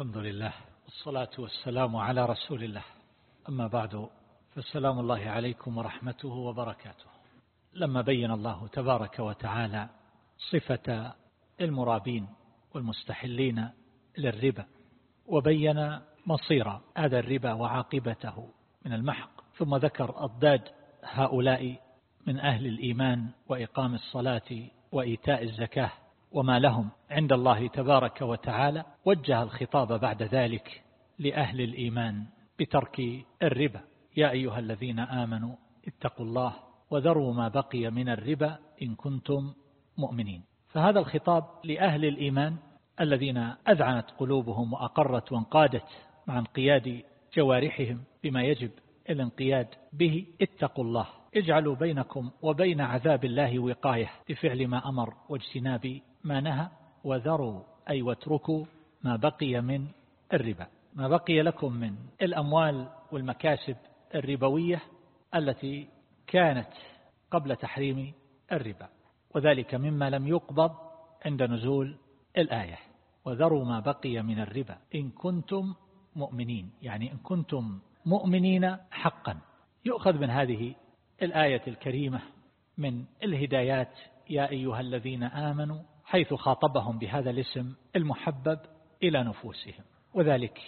الحمد لله والصلاة والسلام على رسول الله. أما بعد فالسلام الله عليكم ورحمته وبركاته. لما بين الله تبارك وتعالى صفة المرابين والمستحلين للربا وبين مصير هذا الربا وعاقبته من المحق ثم ذكر أضداد هؤلاء من أهل الإيمان وإقام الصلاة وإيتاء الزكاة وما لهم عند الله تبارك وتعالى وجه الخطاب بعد ذلك لأهل الإيمان بترك الربا. يا أيها الذين آمنوا اتقوا الله وذروا ما بقي من الربا إن كنتم مؤمنين. فهذا الخطاب لأهل الإيمان الذين أذعنت قلوبهم وأقرت وانقادت مع انقياد جوارحهم بما يجب الانقياد به اتقوا الله. اجعلوا بينكم وبين عذاب الله وقاية بفعل ما أمر واجتناب ما نهى وذروا أي واتركوا ما بقي من الربا. ما بقي لكم من الأموال والمكاسب الربوية التي كانت قبل تحريم الربا. وذلك مما لم يقبض عند نزول الآية. وذروا ما بقي من الربا. إن كنتم مؤمنين يعني إن كنتم مؤمنين حقا. يؤخذ من هذه الآية الكريمة من الهدايات يا أيها الذين آمنوا حيث خاطبهم بهذا الاسم المحبب إلى نفوسهم. وذلك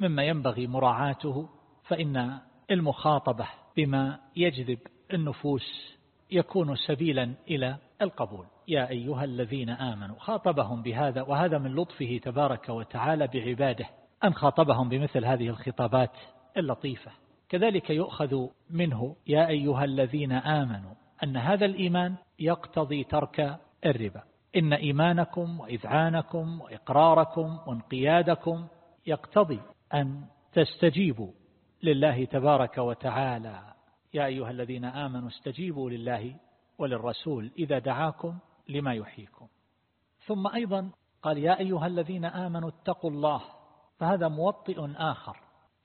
مما ينبغي مراعاته فإن المخاطبة بما يجذب النفوس يكون سبيلا إلى القبول. يا أيها الذين آمنوا خاطبهم بهذا وهذا من لطفه تبارك وتعالى بعباده أن خاطبهم بمثل هذه الخطابات اللطيفة. كذلك يؤخذ منه يا أيها الذين آمنوا أن هذا الإيمان يقتضي ترك الربا. إن إيمانكم وإذعانكم وإقراركم وانقيادكم يقتضي أن تستجيبوا لله تبارك وتعالى. يا أيها الذين آمنوا استجيبوا لله وللرسول إذا دعاكم لما يحييكم. ثم أيضا قال يا أيها الذين آمنوا اتقوا الله فهذا موطئ آخر.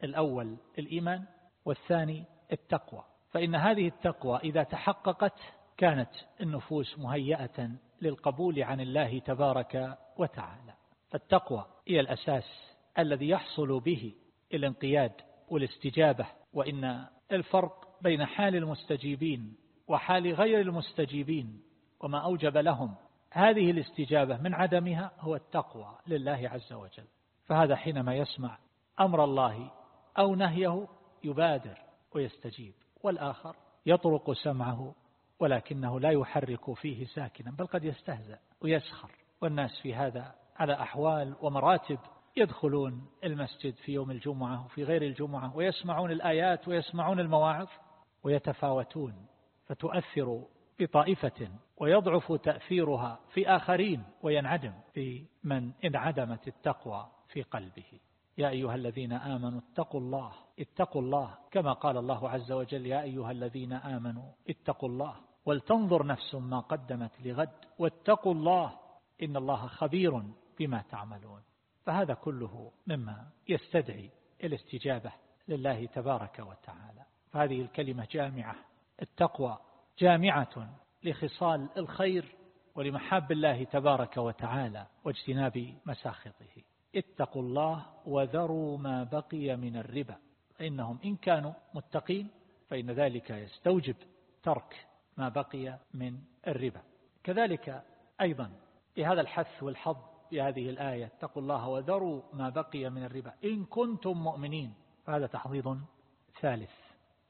الأول الإيمان والثاني التقوى. فإن هذه التقوى إذا تحققت كانت النفوس مهيئة للقبول عن الله تبارك وتعالى. فالتقوى هي الأساس الذي يحصل به الانقياد والاستجابة وإن الفرق بين حال المستجيبين وحال غير المستجيبين وما أوجب لهم هذه الاستجابة من عدمها هو التقوى لله عز وجل. فهذا حينما يسمع أمر الله أو نهيه يبادر ويستجيب والآخر يطرق سمعه ولكنه لا يحرك فيه ساكنا بل قد يستهزأ ويسخر. والناس في هذا على أحوال ومراتب يدخلون المسجد في يوم الجمعة وفي غير الجمعة ويسمعون الآيات ويسمعون المواعظ ويتفاوتون فتؤثر بطائفة ويضعف تأثيرها في آخرين وينعدم في من انعدمت التقوى في قلبه. يا أيها الذين آمنوا اتقوا الله اتقوا الله كما قال الله عز وجل يا أيها الذين آمنوا اتقوا الله ولتنظر نفس ما قدمت لغد واتقوا الله إن الله خبير بما تعملون. فهذا كله مما يستدعي الاستجابة لله تبارك وتعالى. فهذه الكلمة جامعة. التقوى جامعة لخصال الخير ولمحاب الله تبارك وتعالى واجتناب مساخطه. اتقوا الله وذروا ما بقي من الربا. فإنهم إن كانوا متقين فإن ذلك يستوجب ترك ما بقي من الربا. كذلك أيضا بهذا الحث والحظ بهذه الآية اتقوا الله وذروا ما بقي من الربا. إن كنتم مؤمنين فهذا تحضيض ثالث.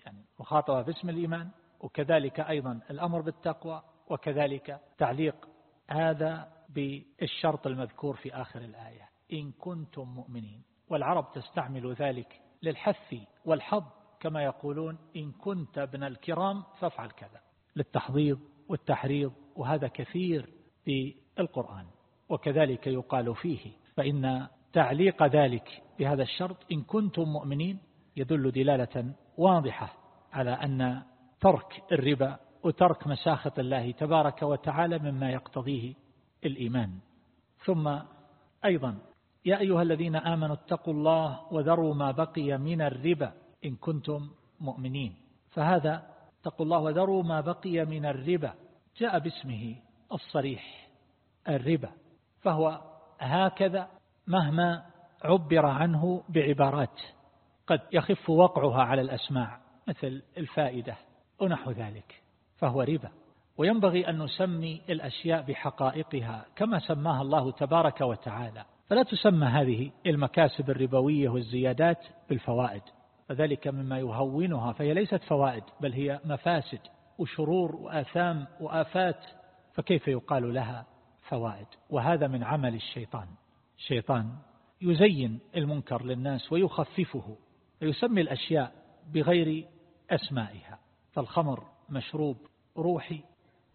يعني مخاطبة باسم الإيمان وكذلك أيضا الأمر بالتقوى وكذلك تعليق هذا بالشرط المذكور في آخر الآية. إن كنتم مؤمنين. والعرب تستعمل ذلك للحث والحظ كما يقولون إن كنت ابن الكرام فافعل كذا. للتحضيض والتحريض وهذا كثير في القرآن وكذلك يقال فيه. فإن تعليق ذلك بهذا الشرط إن كنتم مؤمنين يدل دلالة واضحة على أن ترك الربا وترك مساخط الله تبارك وتعالى مما يقتضيه الإيمان. ثم أيضا يا أيها الذين آمنوا اتقوا الله وذروا ما بقي من الربا إن كنتم مؤمنين. فهذا اتقوا الله وذروا ما بقي من الربا. جاء باسمه الصريح الربا فهو هكذا مهما عبر عنه بعبارات قد يخف وقعها على الأسماع مثل الفائدة ونحو ذلك فهو ربا. وينبغي أن نسمي الأشياء بحقائقها كما سماها الله تبارك وتعالى. فلا تسمى هذه المكاسب الربوية والزيادات بالفوائد. فذلك مما يهونها فهي ليست فوائد بل هي مفاسد وشرور وآثام وآفات فكيف يقال لها فوائد؟ وهذا من عمل الشيطان. الشيطان يزين المنكر للناس ويخففه ويسمي الأشياء بغير أسمائها فالخمر مشروب روحي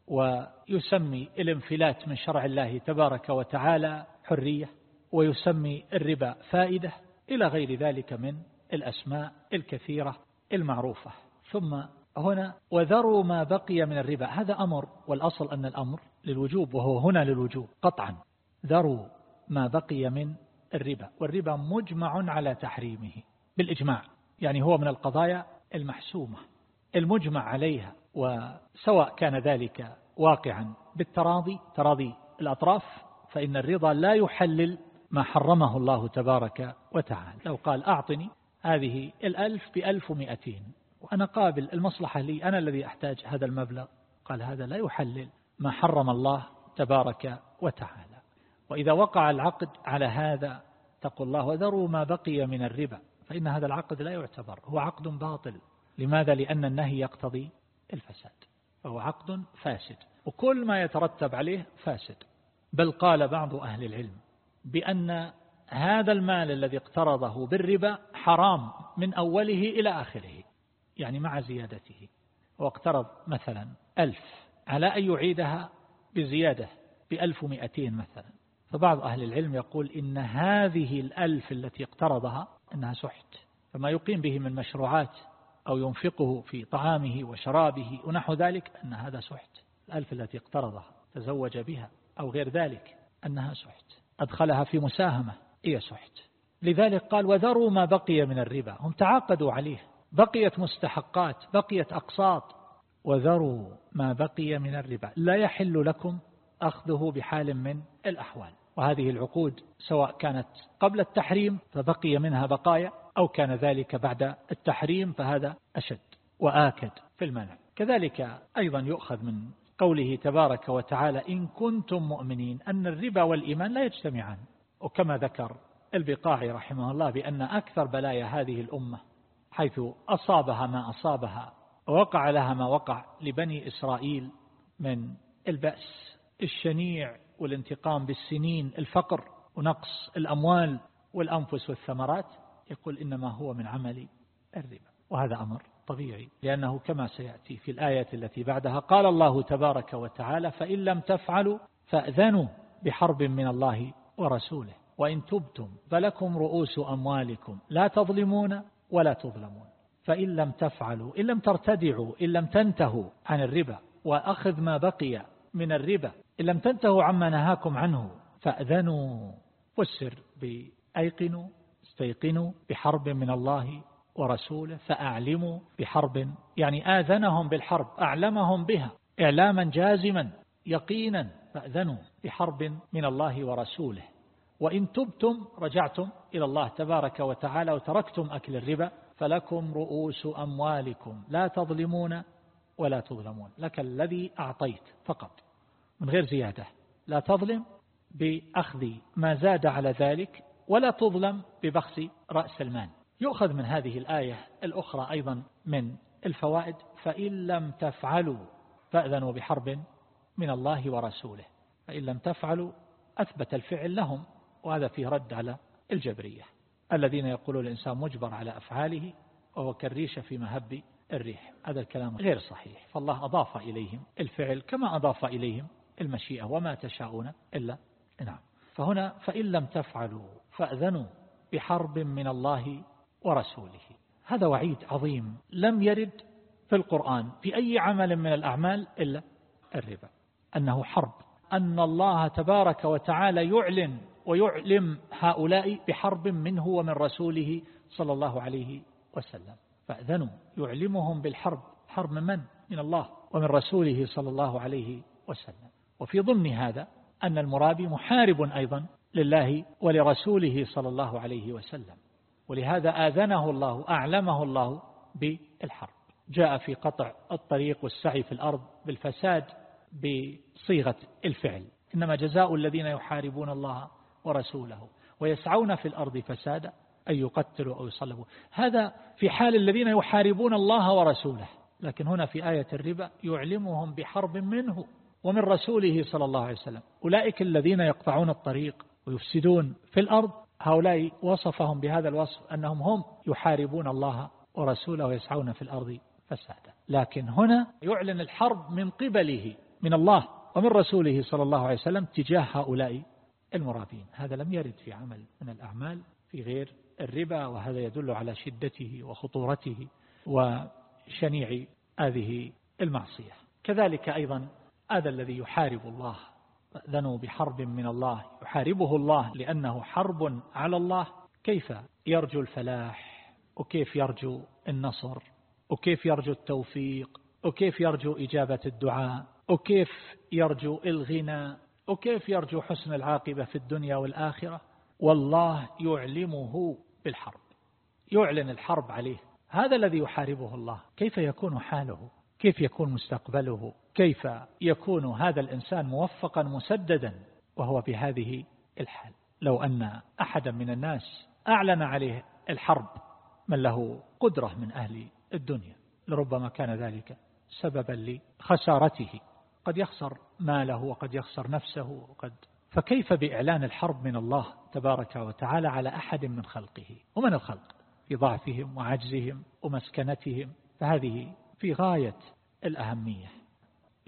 ويسمي الانفلات من شرع الله تبارك وتعالى حرية ويسمي الربا فائدة إلى غير ذلك من الأسماء الكثيرة المعروفة. ثم هنا وذروا ما بقي من الربا. هذا أمر والأصل أن الأمر للوجوب وهو هنا للوجوب قطعا. ذروا ما بقي من الربا. والربا مجمع على تحريمه بالإجماع. يعني هو من القضايا المحسومة المجمع عليها. وسواء كان ذلك واقعا بالتراضي تراضي الأطراف فإن الرضا لا يحلل ما حرمه الله تبارك وتعالى. لو قال أعطني هذه الألف بألف ومئتين. وأنا قابل المصلحة لي أنا الذي أحتاج هذا المبلغ. قال هذا لا يحلل ما حرم الله تبارك وتعالى. وإذا وقع العقد على هذا تقول الله وذروا ما بقي من الربا. فإن هذا العقد لا يعتبر. هو عقد باطل. لماذا؟ لأن النهي يقتضي الفساد. فهو عقد فاسد. وكل ما يترتب عليه فاسد. بل قال بعض أهل العلم بأن هذا المال الذي اقترضه بالربا حرام من أوله إلى آخره يعني مع زيادته. واقترض مثلا ألف على أن يعيدها بزيادة بألف ومئتين مثلا. فبعض أهل العلم يقول إن هذه الألف التي اقترضها أنها سحت. فما يقيم به من مشروعات أو ينفقه في طعامه وشرابه ونحو ذلك أن هذا سحت. الألف التي اقترضها تزوج بها أو غير ذلك أنها سحت. أدخلها في مساهمة. هي سحت. لذلك قال وذروا ما بقي من الربا. هم تعاقدوا عليه. بقيت مستحقات بقيت أقساط. وذروا ما بقي من الربا. لا يحل لكم أخذه بحال من الأحوال. وهذه العقود سواء كانت قبل التحريم فبقي منها بقايا أو كان ذلك بعد التحريم فهذا أشد وآكد في المنع. كذلك أيضا يؤخذ من قوله تبارك وتعالى إن كنتم مؤمنين أن الربا والإيمان لا يجتمعان. وكما ذكر البقاعي رحمه الله بأن أكثر بلايا هذه الأمة حيث أصابها ما أصابها ووقع لها ما وقع لبني إسرائيل من البأس الشنيع والانتقام بالسنين الفقر ونقص الأموال والأنفس والثمرات. يقول إنما هو من عمل الربا وهذا أمر طبيعي لأنه كما سيأتي في الآية التي بعدها قال الله تبارك وتعالى فإن لم تفعلوا فأذنوا بحرب من الله ورسوله. وإن تبتم فلكم رؤوس أموالكم لا تظلمون ولا تظلمون. فإن لم تفعلوا إن لم ترتدعوا إن لم تنتهوا عن الربا وأخذ ما بقي من الربا إن لم تنتهوا عما نهاكم عنه فأذنوا فسر بأيقنوا استيقنوا بحرب من الله ورسوله فأعلموا بحرب يعني آذنهم بالحرب أعلمهم بها إعلاما جازما يقينا فأذنوا بحرب من الله ورسوله. وإن تبتم رجعتم إلى الله تبارك وتعالى وتركتم أكل الربا فلكم رؤوس أموالكم. لا تظلمون ولا تظلمون. لك الذي أعطيت فقط. من غير زيادة. لا تظلم بأخذ ما زاد على ذلك ولا تظلم ببخس رأس المال. يؤخذ من هذه الآية الأخرى أيضا من الفوائد. فإن لم تفعلوا فأذنوا بحرب من الله ورسوله فإن لم تفعلوا أثبت الفعل لهم وهذا فيه رد على الجبرية الذين يقولون الإنسان مجبر على أفعاله وهو كالريشة في مهب الريح هذا الكلام غير صحيح فالله أضاف إليهم الفعل كما أضاف إليهم المشيئة وما تشاءون إلا نعم. فهنا فإن لم تفعلوا فأذنوا بحرب من الله ورسوله هذا وعيد عظيم لم يرد في القرآن في أي عمل من الأعمال إلا الربا. أنه حرب. أن الله تبارك وتعالى يعلن ويعلم هؤلاء بحرب منه ومن رسوله صلى الله عليه وسلم. فأذنوا. يعلمهم بالحرب. حرب من؟ من؟ من الله ومن رسوله صلى الله عليه وسلم. وفي ضمن هذا أن المرابي محارب أيضا لله ولرسوله صلى الله عليه وسلم. ولهذا آذنه الله أعلمه الله بالحرب. جاء في قطع الطريق والسعي في الأرض بالفساد بصيغة الفعل. إنما جزاء الذين يحاربون الله ورسوله ويسعون في الأرض فسادا أن يقتلوا أو يصلبوا. هذا في حال الذين يحاربون الله ورسوله. لكن هنا في آية الربا يعلمهم بحرب منه ومن رسوله صلى الله عليه وسلم. أولئك الذين يقطعون الطريق ويفسدون في الأرض. هؤلاء وصفهم بهذا الوصف أنهم هم يحاربون الله ورسوله ويسعون في الأرض فسادا. لكن هنا يعلن الحرب من قبله. من الله ومن رسوله صلى الله عليه وسلم تجاه هؤلاء المرابين. هذا لم يرد في عمل من الأعمال في غير الربا وهذا يدل على شدته وخطورته وشنيع هذه المعصية. كذلك أيضا هذا الذي يحارب الله ذنوا بحرب من الله يحاربه الله لأنه حرب على الله. كيف يرجو الفلاح؟ وكيف يرجو النصر؟ وكيف يرجو التوفيق؟ وكيف يرجو إجابة الدعاء؟ وكيف يرجو الغنى؟ وكيف يرجو حسن العاقبة في الدنيا والآخرة؟ والله يعلمه بالحرب. يعلن الحرب عليه. هذا الذي يحاربه الله. كيف يكون حاله؟ كيف يكون مستقبله؟ كيف يكون هذا الإنسان موفقا مسددا؟ وهو بهذه الحال. لو أن أحدا من الناس أعلن عليه الحرب من له قدرة من أهل الدنيا. لربما كان ذلك سببا لخسارته. قد يخسر ماله وقد يخسر نفسه وقد فكيف بإعلان الحرب من الله تبارك وتعالى على أحد من خلقه؟ ومن الخلق؟ في ضعفهم وعجزهم ومسكنتهم. فهذه في غاية الأهمية.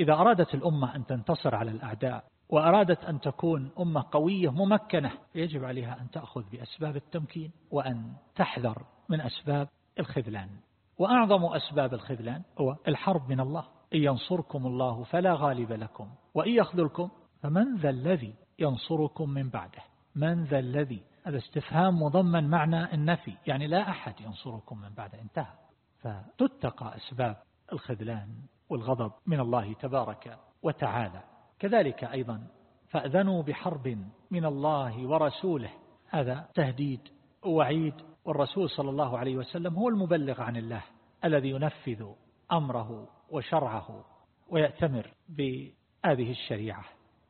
إذا أرادت الأمة أن تنتصر على الأعداء وأرادت أن تكون أمة قوية ممكنة يجب عليها أن تأخذ بأسباب التمكين وأن تحذر من أسباب الخذلان. وأعظم أسباب الخذلان هو الحرب من الله. إن ينصركم الله فلا غالب لكم. وإن يخذلكم فمن ذا الذي ينصركم من بعده. من ذا الذي هذا استفهام مضمن معنى النفي يعني لا أحد ينصركم من بعده انتهى. فتتقى أسباب الخذلان والغضب من الله تبارك وتعالى. كذلك أيضا فأذنوا بحرب من الله ورسوله. هذا تهديد ووعيد والرسول صلى الله عليه وسلم هو المبلغ عن الله الذي ينفذ أمره وشرعه ويأتمر بهذه الشريعة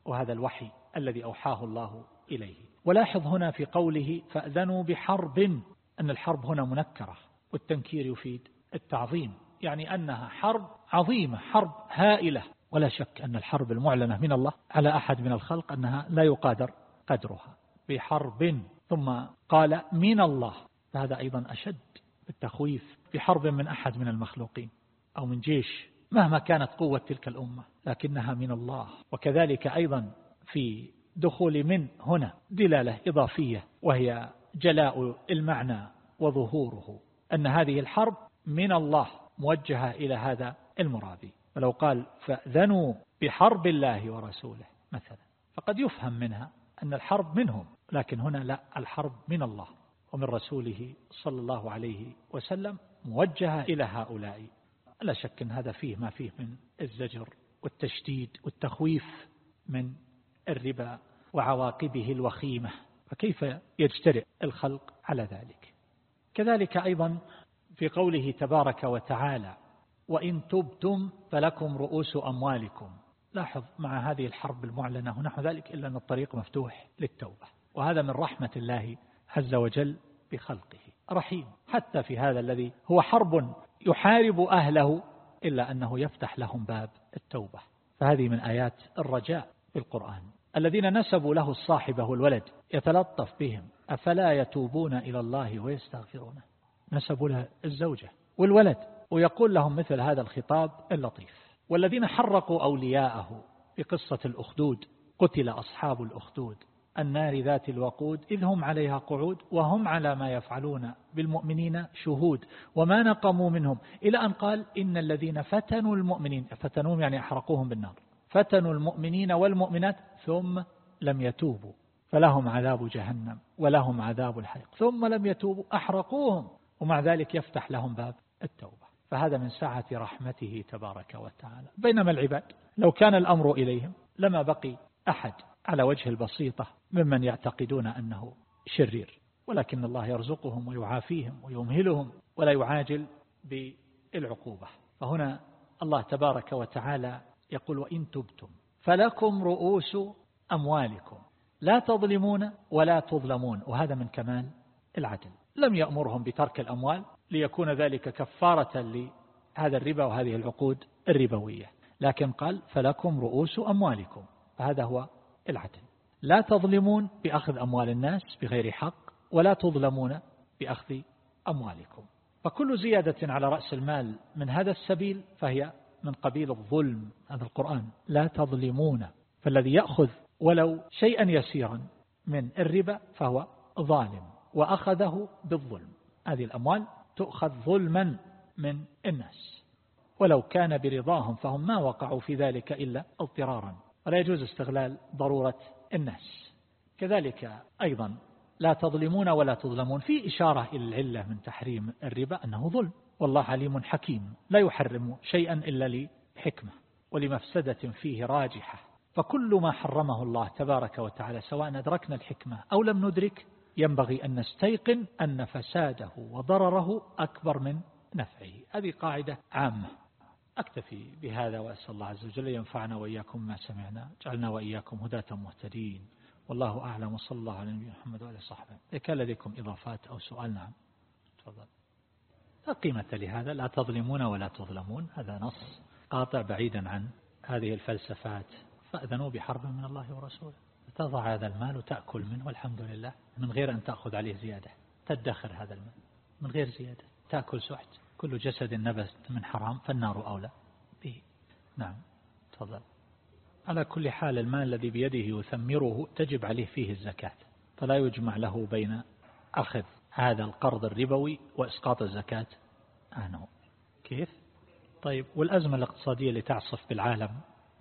وهذا الوحي الذي أوحاه الله إليه. ولاحظ هنا في قوله فأذنوا بحرب أن الحرب هنا منكرة والتنكير يفيد التعظيم يعني أنها حرب عظيمة حرب هائلة. ولا شك أن الحرب المعلنة من الله على أحد من الخلق أنها لا يقادر قدرها بحرب. ثم قال من الله فهذا أيضا أشد بالتخويف بحرب من أحد من المخلوقين. أو من جيش مهما كانت قوة تلك الأمة لكنها من الله. وكذلك أيضا في دخول من هنا دلالة إضافية وهي جلاء المعنى وظهوره أن هذه الحرب من الله موجهة إلى هذا المرابي ولو قال فأذنوا بحرب الله ورسوله مثلا فقد يفهم منها أن الحرب منهم لكن هنا لا الحرب من الله. ومن رسوله صلى الله عليه وسلم موجهة إلى هؤلاء. لا شك أن هذا فيه ما فيه من الزجر والتشديد والتخويف من الربا وعواقبه الوخيمة فكيف يجترئ الخلق على ذلك؟ كذلك أيضا في قوله تبارك وتعالى وإن تبتم فلكم رؤوس أموالكم. لاحظ مع هذه الحرب المعلنة ونحو ذلك إلا أن الطريق مفتوح للتوبة وهذا من رحمة الله عز وجل بخلقه. رحيم. حتى في هذا الذي هو حرب يحارب أهله إلا أنه يفتح لهم باب التوبة. فهذه من آيات الرجاء في القرآن. الذين نسبوا له الصاحبة والولد يتلطف بهم. أفلا يتوبون إلى الله ويستغفرونه؟ نسبوا له الزوجة والولد. ويقول لهم مثل هذا الخطاب اللطيف. والذين حرقوا أولياءه بقصة الأخدود قتل أصحاب الأخدود. النار ذات الوقود إذ هم عليها قعود وهم على ما يفعلون بالمؤمنين شهود وما نقموا منهم إلى أن قال إن الذين فتنوا المؤمنين فتنوهم يعني أحرقوهم بالنار فتنوا المؤمنين والمؤمنات ثم لم يتوبوا فلهم عذاب جهنم ولهم عذاب الحريق ثم لم يتوبوا أحرقوهم ومع ذلك يفتح لهم باب التوبة. فهذا من سعة رحمته تبارك وتعالى. بينما العباد لو كان الأمر إليهم لما بقي أحد على وجه البسيطة ممن يعتقدون أنه شرير ولكن الله يرزقهم ويعافيهم ويمهلهم ولا يعاجل بالعقوبة. فهنا الله تبارك وتعالى يقول وإن تبتم فلكم رؤوس أموالكم لا تظلمون ولا تظلمون. وهذا من كمال العدل. لم يأمرهم بترك الأموال ليكون ذلك كفارة لهذا الربا وهذه العقود الربوية. لكن قال فلكم رؤوس أموالكم. فهذا هو العدل. لا تظلمون بأخذ أموال الناس بغير حق ولا تظلمون بأخذ أموالكم. فكل زيادة على رأس المال من هذا السبيل فهي من قبيل الظلم هذا القرآن. لا تظلمون. فالذي يأخذ ولو شيئا يسيرا من الربا فهو ظالم وأخذه بالظلم. هذه الأموال تؤخذ ظلما من الناس. ولو كان برضاهم فهم ما وقعوا في ذلك إلا اضطرارا. ولا يجوز استغلال ضرورة الناس. كذلك أيضا لا تظلمون ولا تظلمون. في إشارة إلى العلة من تحريم الربا أنه ظلم. والله عليم حكيم. لا يحرم شيئا إلا لحكمة ولمفسدة فيه راجحة. فكل ما حرمه الله تبارك وتعالى سواء أدركنا الحكمة أو لم ندرك ينبغي أن نستيقن أن فساده وضرره أكبر من نفعه. هذه قاعدة عامة. أكتفي بهذا وأسأل الله عز وجل ينفعنا وإياكم ما سمعنا جعلنا وإياكم هداة مهتدين. والله أعلم وصلى الله على نبينا محمد وعلى صحبه كان لديكم إضافات أو سؤال؟ نعم. تفضل. لا قيمة لهذا لا تظلمون ولا تظلمون. هذا نص قاطع بعيدا عن هذه الفلسفات. فأذنوا بحرب من الله ورسوله. تضع هذا المال وتأكل منه والحمد لله. من غير أن تأخذ عليه زيادة. تدخر هذا المال من غير زيادة. تأكل سحت. كل جسد نبت من حرام فالنار أولى به نعم تفضل على كل حال المال الذي بيده يثمره تجب عليه فيه الزكاة فلا يجمع له بين أخذ هذا القرض الربوي وإسقاط الزكاة عنه كيف؟ طيب والأزمة الاقتصادية اللي تعصف بالعالم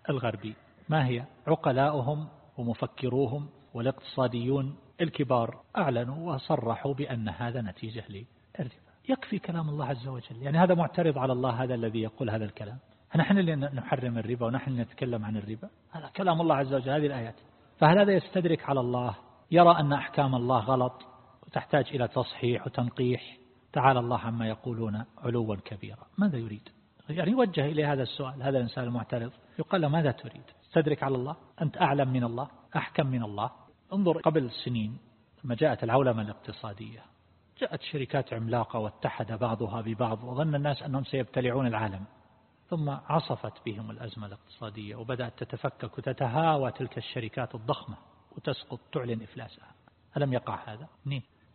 الغربي ما هي؟ عقلاؤهم ومفكروهم والاقتصاديون الكبار أعلنوا وصرحوا بأن هذا نتيجة للربا يكفي كلام الله عز وجل. يعني هذا معترض على الله هذا الذي يقول هذا الكلام. نحن اللي نحرم الربا ونحن نتكلم عن الربا. هذا كلام الله عز وجل هذه الآيات. فهل هذا يستدرك على الله؟ يرى أن أحكام الله غلط وتحتاج إلى تصحيح وتنقيح. تعالى الله عما يقولون علوا كبيرا. ماذا يريد؟ يعني يوجه إليه هذا السؤال. هذا الإنسان المعترض. يقال له ماذا تريد؟ تستدرك على الله؟ أنت أعلم من الله؟ أحكم من الله؟ انظر قبل سنين لما جاءت العولمة الاقتصادية. جاءت شركات عملاقة واتحد بعضها ببعض وظن الناس أنهم سيبتلعون العالم. ثم عصفت بهم الأزمة الاقتصادية وبدأت تتفكك وتتهاوى تلك الشركات الضخمة وتسقط تعلن إفلاسها. ألم يقع هذا؟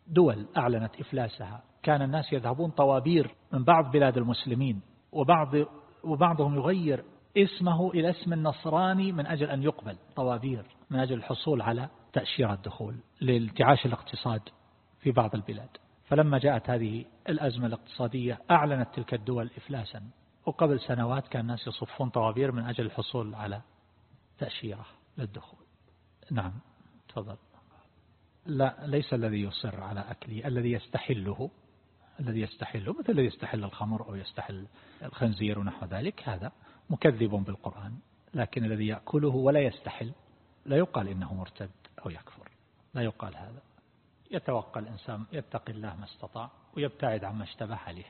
دول أعلنت إفلاسها. كان الناس يذهبون طوابير من بعض بلاد المسلمين وبعض وبعضهم يغير اسمه إلى اسم النصراني من أجل أن يقبل طوابير من أجل الحصول على تأشيرة الدخول لالتعاش الاقتصاد في بعض البلاد. فلما جاءت هذه الأزمة الاقتصادية أعلنت تلك الدول إفلاسا. وقبل سنوات كان الناس يصفون طوابير من أجل الحصول على تأشيرة للدخول. نعم تفضل. لا ليس الذي يصر على أكله الذي يستحله الذي يستحله مثل الذي يستحل الخمر أو يستحل الخنزير ونحو ذلك هذا مكذب بالقرآن. لكن الذي يأكله ولا يستحل لا يقال إنه مرتد أو يكفر لا يقال هذا. يتوقع الإنسان يتقي الله ما استطاع ويبتعد عما اشتبه عليه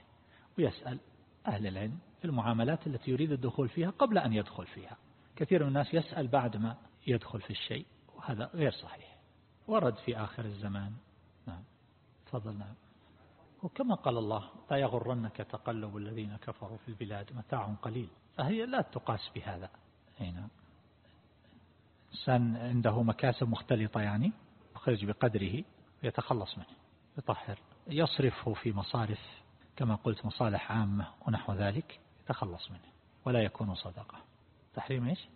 ويسأل أهل العلم في المعاملات التي يريد الدخول فيها قبل أن يدخل فيها. كثير من الناس يسأل بعد ما يدخل في الشيء وهذا غير صحيح. ورد في آخر الزمان. نعم. تفضل. نعم. وكما قال الله لا يغرنك تقلب الذين كفروا في البلاد متاع قليل. فهي لا تقاس بهذا. هنا إنسان عنده مكاسب مختلطة يعني يخرج بقدره. يتخلص منه يطهر يصرفه في مصارف كما قلت مصالح عامة ونحو ذلك يتخلص منه ولا يكون صدقة. تحريم إيش؟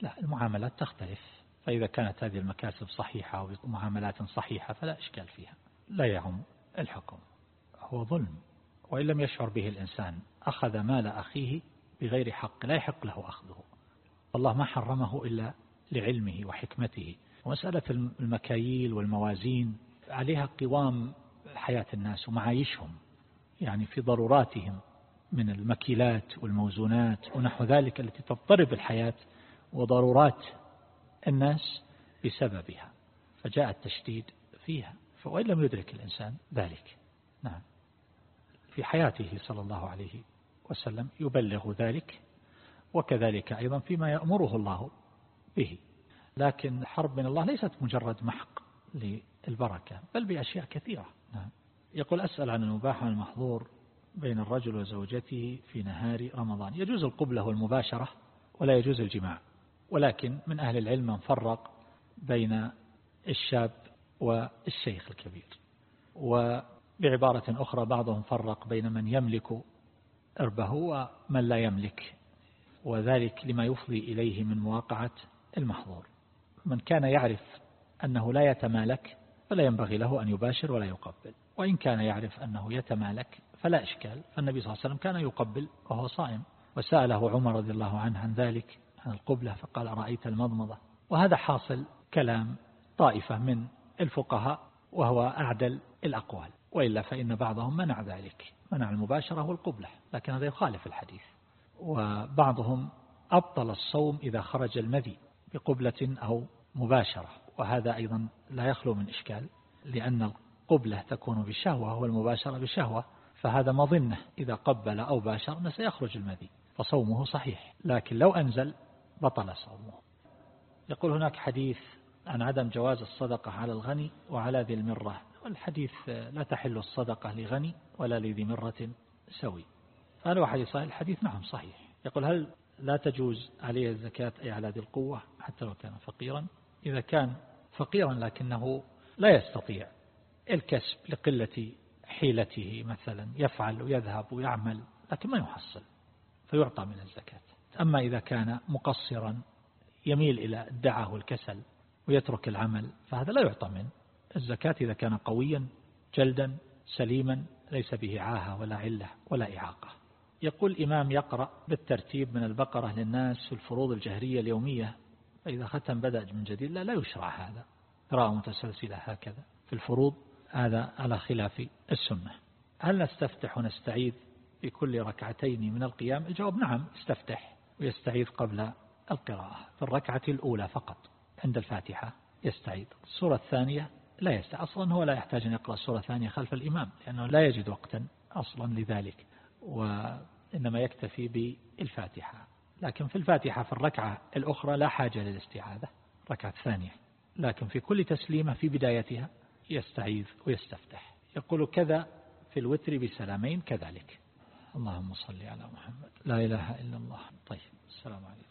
لا المعاملات تختلف. فإذا كانت هذه المكاسب صحيحة ومعاملات صحيحة فلا إشكال فيها لا يعم الحكم هو ظلم. وإن لم يشعر به الإنسان أخذ مال أخيه بغير حق لا يحق له أخذه. الله ما حرمه إلا لعلمه وحكمته. ومسألة المكاييل والموازين عليها قوام حياة الناس ومعايشهم يعني في ضروراتهم من المكيلات والموزونات ونحو ذلك التي تضطرب الحياة وضرورات الناس بسببها فجاء التشديد فيها وإن لم يدرك الإنسان ذلك. نعم. في حياته صلى الله عليه وسلم يبلغ ذلك وكذلك أيضا فيما يأمره الله به. لكن حرب من الله ليست مجرد محق للبركة بل بأشياء كثيرة. نعم. يقول أسأل عن المباح والمحظور بين الرجل وزوجته في نهار رمضان. يجوز القبلة والمباشرة ولا يجوز الجماع. ولكن من أهل العلم من فرق بين الشاب والشيخ الكبير. وبعبارة أخرى بعضهم فرق بين من يملك إربه ومن لا يملك. وذلك لما يفضي إليه من مواقعة المحظور. من كان يعرف أنه لا يتمالك فلا ينبغي له أن يباشر ولا يقبل. وإن كان يعرف أنه يتمالك فلا إشكال. فالنبي صلى الله عليه وسلم كان يقبل وهو صائم. وسأله عمر رضي الله عنه عن ذلك عن القبلة فقال أرأيت المضمضة. وهذا حاصل كلام طائفة من الفقهاء وهو أعدل الأقوال. وإلا فإن بعضهم منع ذلك منع المباشرة والقبلة لكن هذا يخالف الحديث. وبعضهم أبطل الصوم إذا خرج المذي بقبلة أو مباشرة. وهذا أيضا لا يخلو من إشكال لأن القبلة تكون بالشهوة والمباشرة بشهوة فهذا مظنة. إذا قبل أو باشر سيخرج المذي فصومه صحيح لكن لو أنزل بطل صومه. يقول هناك حديث عن عدم جواز الصدقة على الغني وعلى ذي المرة. والحديث لا تحل الصدقة لغني ولا لذي مرة سوي. هو حديث صحيح؟ الحديث نعم صحيح. يقول هل لا تجوز عليه الزكاة أي على ذي القوة حتى لو كان فقيرا؟ إذا كان فقيرا لكنه لا يستطيع. الكسب لقلة حيلته مثلا يفعل ويذهب ويعمل لكن ما يحصل فيعطى من الزكاة. أما إذا كان مقصرا يميل إلى الدعة والكسل ويترك العمل فهذا لا يعطى من الزكاة إذا كان قويا جلدا سليما ليس به عاهة ولا علة ولا إعاقة. يقول إمام يقرأ بالترتيب من البقرة للناس في الفروض الجهرية اليومية فإذا ختم بدأ من جديد لا, لا يشرع هذا. قراءة متسلسلة هكذا. في الفروض هذا على خلاف السنة. هل نستفتح ونستعيذ في كل ركعتين من القيام؟ الجواب نعم استفتح ويستعيذ قبل القراءة. في الركعة الأولى فقط عند الفاتحة يستعيذ. السورة الثانية لا يستعيذ. أصلا هو لا يحتاج أن يقرأ السورة الثانية خلف الإمام لأنه لا يجد وقتا أصلا لذلك وإنما يكتفي بالفاتحة. لكن في الفاتحة في الركعة الأخرى لا حاجة للاستعاذة. ركعة ثانية. لكن في كل تسليمة في بدايتها يستعيذ ويستفتح. يقول كذا في الوتر بسلامين كذلك. اللهم صل على محمد. لا إله إلا الله. طيب السلام عليكم.